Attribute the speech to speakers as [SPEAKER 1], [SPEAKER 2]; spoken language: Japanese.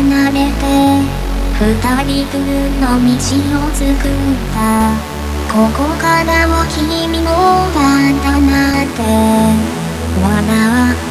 [SPEAKER 1] 離れて二人分の道を作った。ここからも君もだんだなって笑う